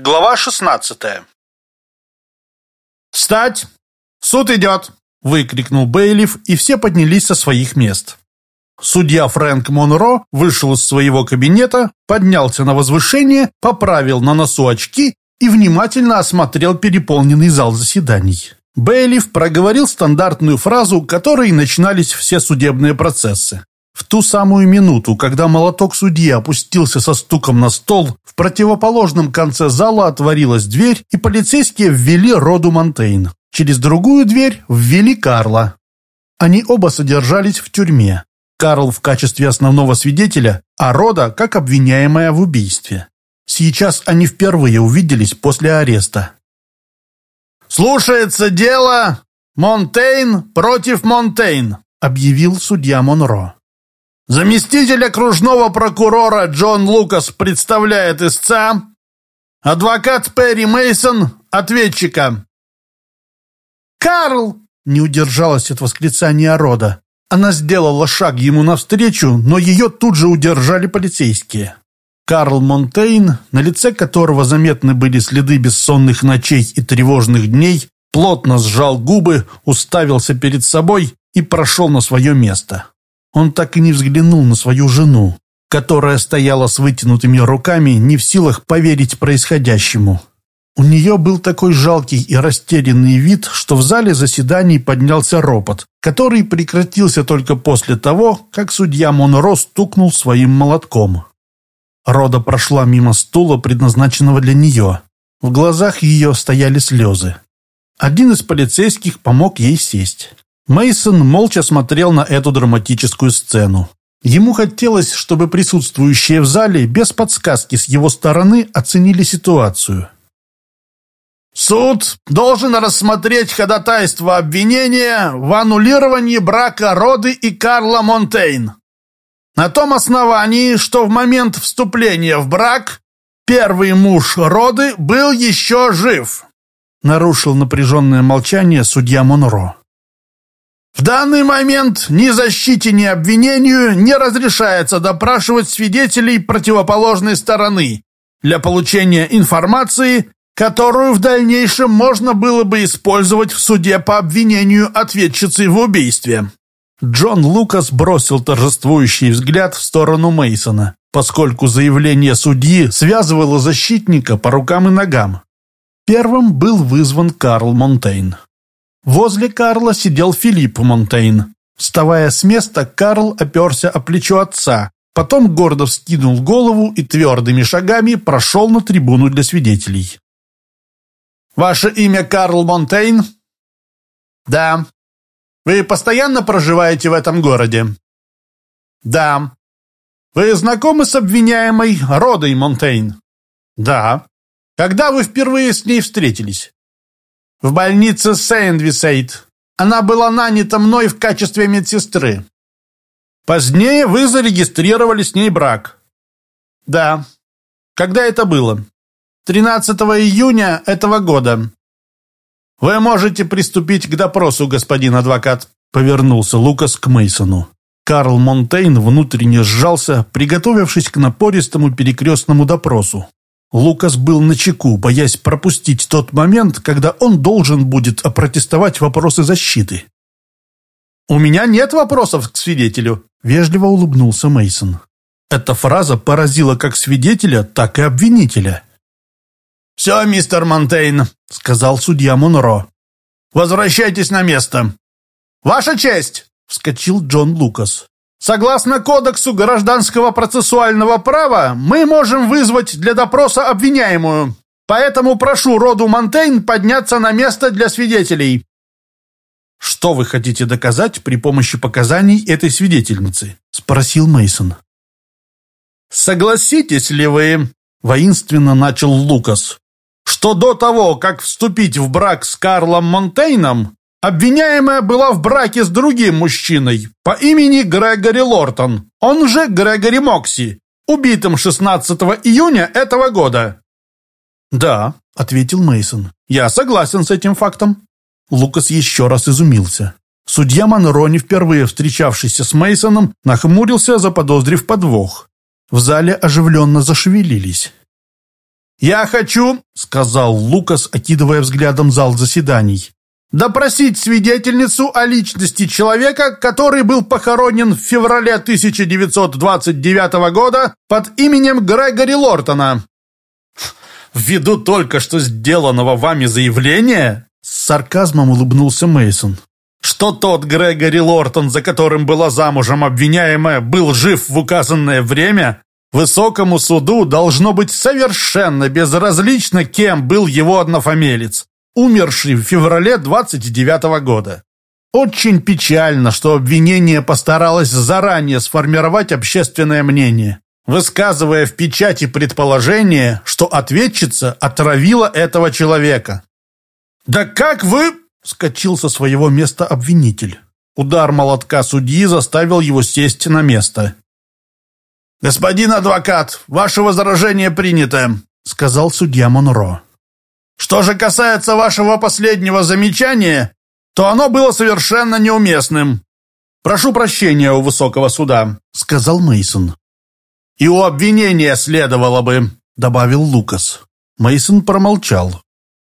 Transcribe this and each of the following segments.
Глава 16 «Встать! Суд идет!» – выкрикнул Бейлиф, и все поднялись со своих мест. Судья Фрэнк Монро вышел из своего кабинета, поднялся на возвышение, поправил на носу очки и внимательно осмотрел переполненный зал заседаний. Бейлиф проговорил стандартную фразу, которой начинались все судебные процессы. В ту самую минуту, когда молоток судьи опустился со стуком на стол, в противоположном конце зала отворилась дверь, и полицейские ввели Роду Монтейн. Через другую дверь ввели Карла. Они оба содержались в тюрьме. Карл в качестве основного свидетеля, а Рода как обвиняемая в убийстве. Сейчас они впервые увиделись после ареста. «Слушается дело Монтейн против Монтейн», объявил судья Монро. Заместитель окружного прокурора Джон Лукас представляет истца, адвокат Перри Мейсон ответчика. «Карл!» — не удержалась от восклицания рода. Она сделала шаг ему навстречу, но ее тут же удержали полицейские. Карл Монтейн, на лице которого заметны были следы бессонных ночей и тревожных дней, плотно сжал губы, уставился перед собой и прошел на свое место. Он так и не взглянул на свою жену, которая стояла с вытянутыми руками, не в силах поверить происходящему. У нее был такой жалкий и растерянный вид, что в зале заседаний поднялся ропот, который прекратился только после того, как судья Монро стукнул своим молотком. Рода прошла мимо стула, предназначенного для нее. В глазах ее стояли слезы. Один из полицейских помог ей сесть. Мейсон молча смотрел на эту драматическую сцену. Ему хотелось, чтобы присутствующие в зале без подсказки с его стороны оценили ситуацию. Суд должен рассмотреть ходатайство обвинения в аннулировании брака Роды и Карла Монтейн. На том основании, что в момент вступления в брак первый муж Роды был еще жив. Нарушил напряженное молчание судья Монро. В данный момент ни защите, ни обвинению не разрешается допрашивать свидетелей противоположной стороны для получения информации, которую в дальнейшем можно было бы использовать в суде по обвинению ответчицы в убийстве. Джон Лукас бросил торжествующий взгляд в сторону Мейсона, поскольку заявление судьи связывало защитника по рукам и ногам. Первым был вызван Карл Монтейн. Возле Карла сидел Филипп Монтейн. Вставая с места, Карл оперся о плечо отца, потом гордо вскинул голову и твердыми шагами прошел на трибуну для свидетелей. «Ваше имя Карл Монтейн?» «Да». «Вы постоянно проживаете в этом городе?» «Да». «Вы знакомы с обвиняемой Родой Монтейн?» «Да». «Когда вы впервые с ней встретились?» В больнице Сейндвисейд. Она была нанята мной в качестве медсестры. Позднее вы зарегистрировали с ней брак. Да. Когда это было? 13 июня этого года. Вы можете приступить к допросу, господин адвокат, повернулся Лукас к Мейсону. Карл Монтейн внутренне сжался, приготовившись к напористому перекрестному допросу. Лукас был на чеку, боясь пропустить тот момент, когда он должен будет опротестовать вопросы защиты. «У меня нет вопросов к свидетелю», — вежливо улыбнулся Мейсон. Эта фраза поразила как свидетеля, так и обвинителя. «Все, мистер Монтейн», — сказал судья Монро. «Возвращайтесь на место». «Ваша честь!» — вскочил Джон Лукас. Согласно Кодексу гражданского процессуального права, мы можем вызвать для допроса обвиняемую. Поэтому прошу роду Монтейн подняться на место для свидетелей. Что вы хотите доказать при помощи показаний этой свидетельницы? спросил Мейсон. Согласитесь ли вы, воинственно начал Лукас, что до того, как вступить в брак с Карлом Монтейном, Обвиняемая была в браке с другим мужчиной по имени Грегори Лортон, он же Грегори Мокси, убитым 16 июня этого года. «Да», — ответил Мейсон. «Я согласен с этим фактом». Лукас еще раз изумился. Судья Монро, впервые встречавшийся с Мейсоном, нахмурился, заподозрив подвох. В зале оживленно зашевелились. «Я хочу», — сказал Лукас, окидывая взглядом зал заседаний, «допросить свидетельницу о личности человека, который был похоронен в феврале 1929 года под именем Грегори Лортона». «Ввиду только что сделанного вами заявления?» С сарказмом улыбнулся Мейсон. Что тот Грегори Лортон, за которым была замужем обвиняемая, был жив в указанное время, Высокому суду должно быть совершенно безразлично, кем был его однофамилец, умерший в феврале 29 -го года. Очень печально, что обвинение постаралось заранее сформировать общественное мнение, высказывая в печати предположение, что ответчица отравила этого человека. «Да как вы...» — скочил со своего места обвинитель. Удар молотка судьи заставил его сесть на место. «Господин адвокат, ваше возражение принято», — сказал судья Монро. «Что же касается вашего последнего замечания, то оно было совершенно неуместным. Прошу прощения у высокого суда», — сказал Мейсон. «И у обвинения следовало бы», — добавил Лукас. Мейсон промолчал.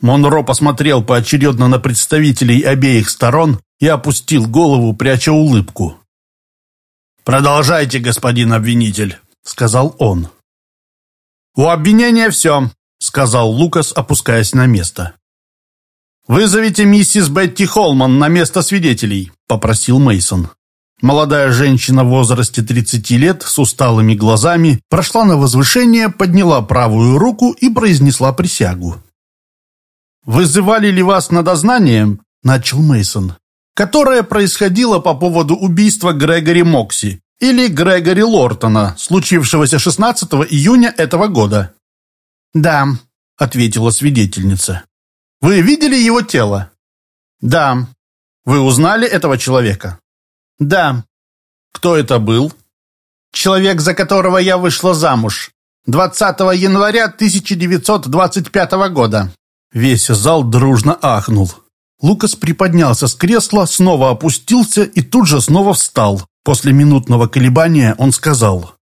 Монро посмотрел поочередно на представителей обеих сторон и опустил голову, пряча улыбку. «Продолжайте, господин обвинитель», — сказал он. «У обвинения все», — сказал Лукас, опускаясь на место. «Вызовите миссис Бетти Холман на место свидетелей», — попросил Мейсон. Молодая женщина в возрасте 30 лет с усталыми глазами прошла на возвышение, подняла правую руку и произнесла присягу. «Вызывали ли вас на дознание?» – начал Мейсон которое происходило по поводу убийства Грегори Мокси или Грегори Лортона, случившегося 16 июня этого года. «Да», — ответила свидетельница. «Вы видели его тело?» «Да». «Вы узнали этого человека?» «Да». «Кто это был?» «Человек, за которого я вышла замуж. 20 января 1925 года». Весь зал дружно ахнул. Лукас приподнялся с кресла, снова опустился и тут же снова встал. После минутного колебания он сказал.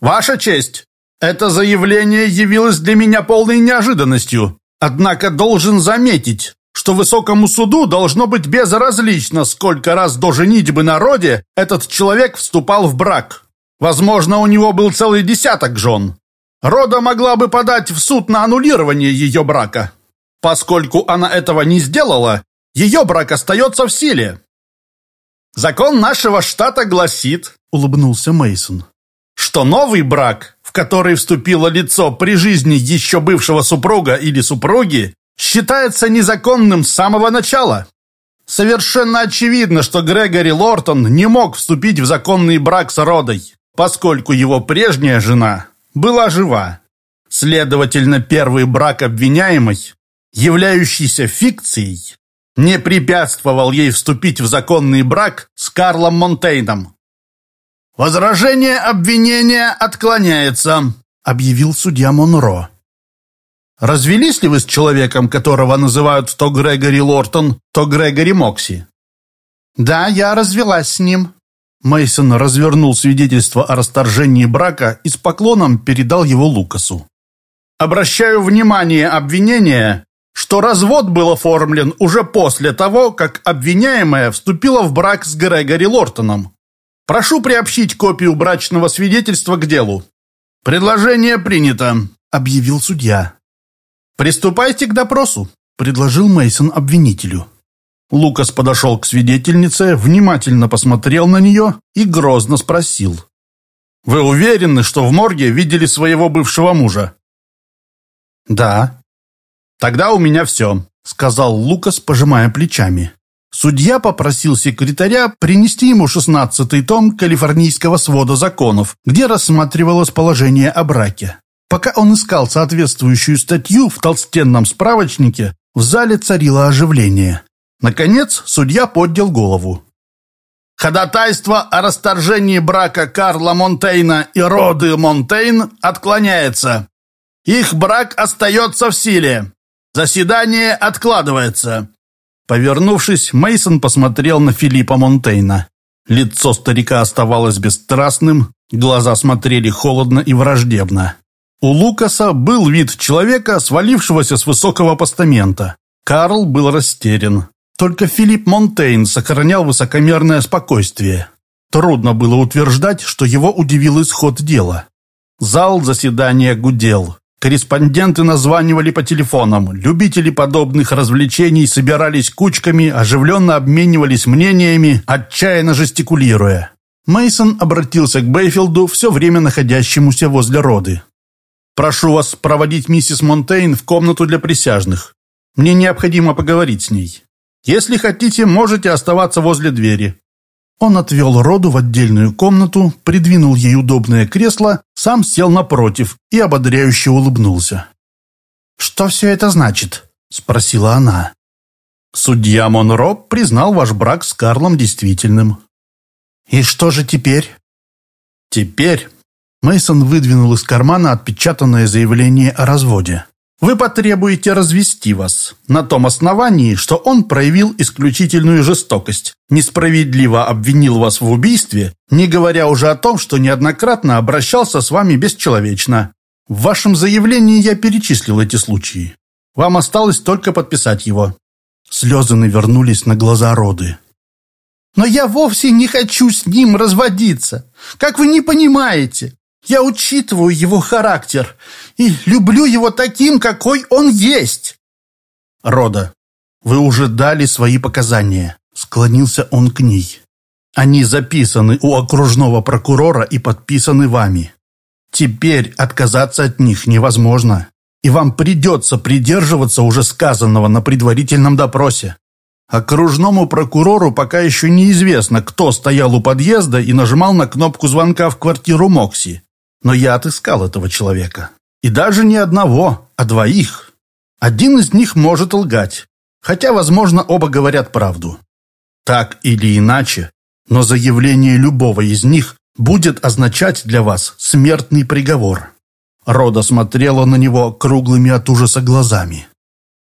«Ваша честь, это заявление явилось для меня полной неожиданностью. Однако должен заметить, что высокому суду должно быть безразлично, сколько раз до женитьбы на роде этот человек вступал в брак. Возможно, у него был целый десяток жен. Рода могла бы подать в суд на аннулирование ее брака. Поскольку она этого не сделала, ее брак остается в силе. Закон нашего штата гласит, улыбнулся Мейсон, что новый брак, в который вступило лицо при жизни еще бывшего супруга или супруги, считается незаконным с самого начала. Совершенно очевидно, что Грегори Лортон не мог вступить в законный брак с Родой, поскольку его прежняя жена была жива. Следовательно, первый брак обвиняемой, являющийся фикцией, не препятствовал ей вступить в законный брак с Карлом Монтейном. «Возражение обвинения отклоняется», — объявил судья Монро. «Развелись ли вы с человеком, которого называют то Грегори Лортон, то Грегори Мокси?» «Да, я развелась с ним». Мейсон развернул свидетельство о расторжении брака и с поклоном передал его Лукасу. «Обращаю внимание обвинения что развод был оформлен уже после того, как обвиняемая вступила в брак с Грегори Лортоном. Прошу приобщить копию брачного свидетельства к делу. Предложение принято, объявил судья. Приступайте к допросу, предложил Мейсон обвинителю. Лукас подошел к свидетельнице, внимательно посмотрел на нее и грозно спросил. «Вы уверены, что в морге видели своего бывшего мужа?» «Да», «Тогда у меня все», — сказал Лукас, пожимая плечами. Судья попросил секретаря принести ему шестнадцатый том калифорнийского свода законов, где рассматривалось положение о браке. Пока он искал соответствующую статью в толстенном справочнике, в зале царило оживление. Наконец, судья поднял голову. Ходатайство о расторжении брака Карла Монтейна и Роды Монтейн отклоняется. Их брак остается в силе. Заседание откладывается. Повернувшись, Мейсон посмотрел на Филиппа Монтейна. Лицо старика оставалось бесстрастным, глаза смотрели холодно и враждебно. У Лукаса был вид человека, свалившегося с высокого постамента. Карл был растерян. Только Филипп Монтейн сохранял высокомерное спокойствие. Трудно было утверждать, что его удивил исход дела. Зал заседания гудел. Корреспонденты названивали по телефонам. Любители подобных развлечений собирались кучками, оживленно обменивались мнениями, отчаянно жестикулируя. Мейсон обратился к Бейфилду, все время находящемуся возле роды. «Прошу вас проводить миссис Монтейн в комнату для присяжных. Мне необходимо поговорить с ней. Если хотите, можете оставаться возле двери. Он отвел Роду в отдельную комнату, придвинул ей удобное кресло, сам сел напротив и ободряюще улыбнулся. «Что все это значит?» – спросила она. «Судья Монро признал ваш брак с Карлом действительным». «И что же теперь?» «Теперь...» Мейсон выдвинул из кармана отпечатанное заявление о разводе. Вы потребуете развести вас на том основании, что он проявил исключительную жестокость, несправедливо обвинил вас в убийстве, не говоря уже о том, что неоднократно обращался с вами бесчеловечно. В вашем заявлении я перечислил эти случаи. Вам осталось только подписать его». Слезы навернулись на глаза Роды. «Но я вовсе не хочу с ним разводиться. Как вы не понимаете? Я учитываю его характер и люблю его таким, какой он есть. Рода, вы уже дали свои показания. Склонился он к ней. Они записаны у окружного прокурора и подписаны вами. Теперь отказаться от них невозможно, и вам придется придерживаться уже сказанного на предварительном допросе. Окружному прокурору пока еще неизвестно, кто стоял у подъезда и нажимал на кнопку звонка в квартиру Мокси. Но я отыскал этого человека. И даже не одного, а двоих. Один из них может лгать, хотя, возможно, оба говорят правду. Так или иначе, но заявление любого из них будет означать для вас смертный приговор. Рода смотрела на него круглыми от ужаса глазами.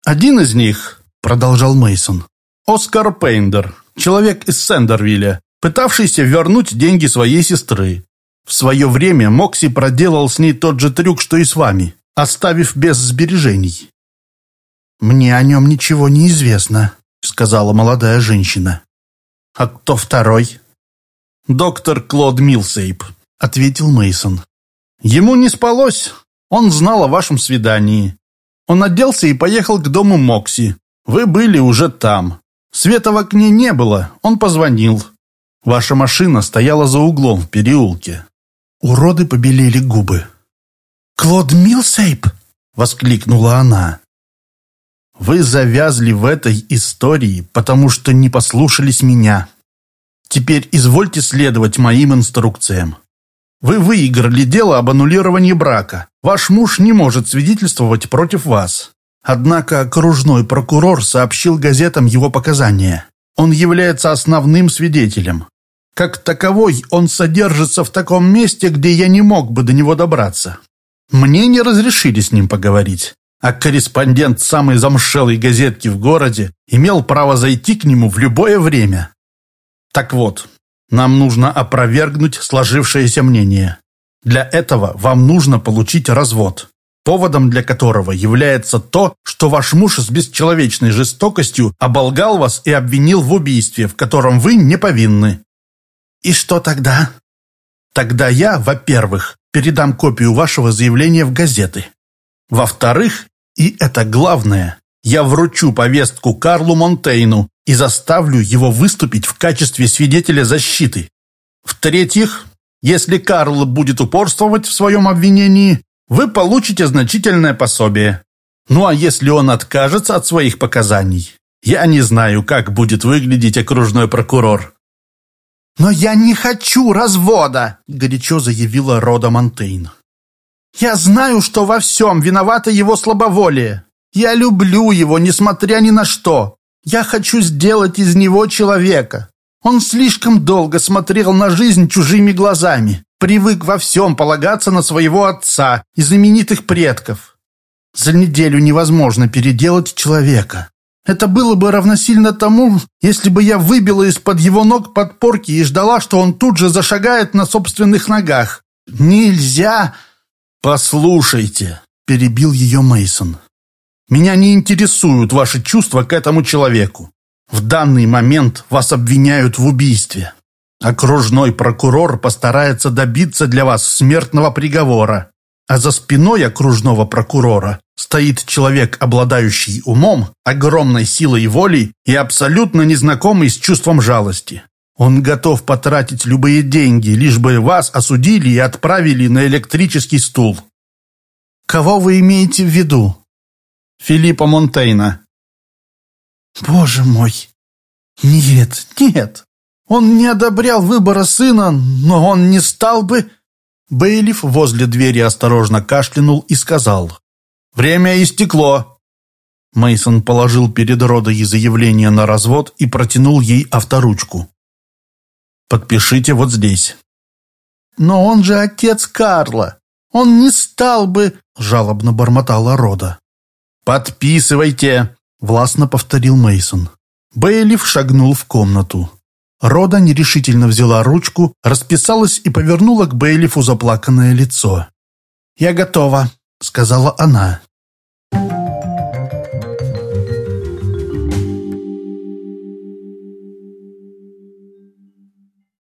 «Один из них», — продолжал Мейсон, Оскар Пейндер, человек из Сендервилля, пытавшийся вернуть деньги своей сестры. В свое время Мокси проделал с ней тот же трюк, что и с вами, оставив без сбережений. «Мне о нем ничего не известно», — сказала молодая женщина. «А кто второй?» «Доктор Клод Милсейп», — ответил Мейсон. «Ему не спалось. Он знал о вашем свидании. Он оделся и поехал к дому Мокси. Вы были уже там. Света в окне не было. Он позвонил. Ваша машина стояла за углом в переулке. Уроды побелели губы. «Клод Милсейп!» — воскликнула она. «Вы завязли в этой истории, потому что не послушались меня. Теперь извольте следовать моим инструкциям. Вы выиграли дело об аннулировании брака. Ваш муж не может свидетельствовать против вас. Однако окружной прокурор сообщил газетам его показания. Он является основным свидетелем. Как таковой он содержится в таком месте, где я не мог бы до него добраться. Мне не разрешили с ним поговорить, а корреспондент самой замшелой газетки в городе имел право зайти к нему в любое время. Так вот, нам нужно опровергнуть сложившееся мнение. Для этого вам нужно получить развод, поводом для которого является то, что ваш муж с бесчеловечной жестокостью оболгал вас и обвинил в убийстве, в котором вы не повинны. «И что тогда?» «Тогда я, во-первых, передам копию вашего заявления в газеты. Во-вторых, и это главное, я вручу повестку Карлу Монтейну и заставлю его выступить в качестве свидетеля защиты. В-третьих, если Карл будет упорствовать в своем обвинении, вы получите значительное пособие. Ну а если он откажется от своих показаний, я не знаю, как будет выглядеть окружной прокурор. «Но я не хочу развода!» — горячо заявила Рода Монтейн. «Я знаю, что во всем виновато его слабоволие. Я люблю его, несмотря ни на что. Я хочу сделать из него человека. Он слишком долго смотрел на жизнь чужими глазами, привык во всем полагаться на своего отца и знаменитых предков. За неделю невозможно переделать человека. Это было бы равносильно тому, если бы я выбила из-под его ног подпорки и ждала, что он тут же зашагает на собственных ногах. Нельзя! «Послушайте», — перебил ее Мейсон. «Меня не интересуют ваши чувства к этому человеку. В данный момент вас обвиняют в убийстве. Окружной прокурор постарается добиться для вас смертного приговора, а за спиной окружного прокурора стоит человек, обладающий умом, огромной силой воли и абсолютно незнакомый с чувством жалости. Он готов потратить любые деньги, лишь бы вас осудили и отправили на электрический стул. Кого вы имеете в виду? Филиппа Монтейна. Боже мой! Нет, нет! Он не одобрял выбора сына, но он не стал бы... Бейлиф возле двери осторожно кашлянул и сказал. «Время истекло!» Мейсон положил перед Родой заявление на развод и протянул ей авторучку. «Подпишите вот здесь». «Но он же отец Карла. Он не стал бы...» — жалобно бормотала Рода. «Подписывайте!» — властно повторил Мейсон. Бейлиф шагнул в комнату. Рода нерешительно взяла ручку, расписалась и повернула к Бейлифу заплаканное лицо. «Я готова», — сказала она.